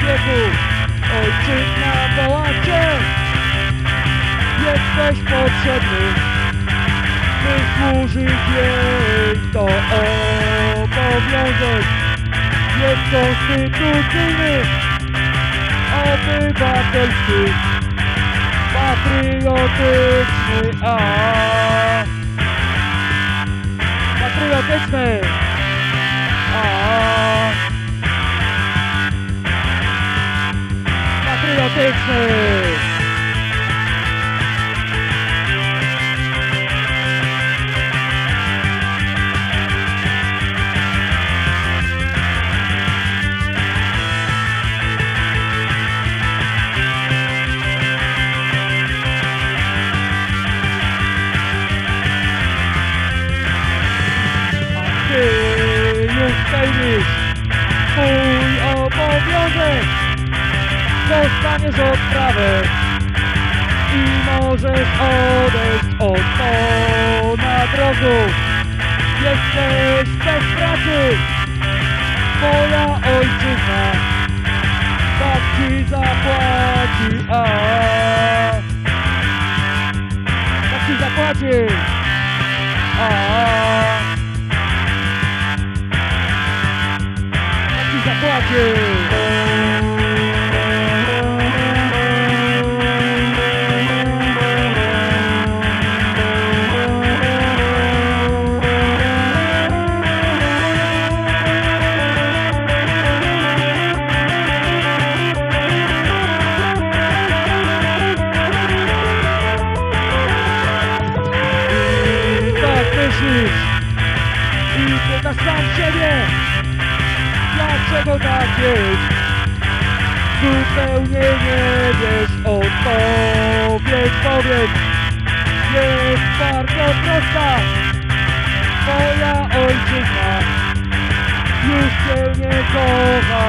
wieku Ojczyzna woła cię Jesteś potrzebny By służyć jej. To obowiązek Jest konstytucyjny. Obywatelski Patriotyczny A Patriotyczny. Patriotyczny. A ty już spełnisz swój obowiązek, dostaniesz odprawę i możesz odejść od ponad rogu. Jesteś bez pracy, twoja ojczyzna tak ci zapłaci, a tak ci zapłaci, a tak ci zapłaci. Pytasz sam siebie, dlaczego tak jest. Zupełnie nie wiesz, odpowiedź powiedz, jest bardzo prosta. Twoja ojczyzna już cię nie kocha.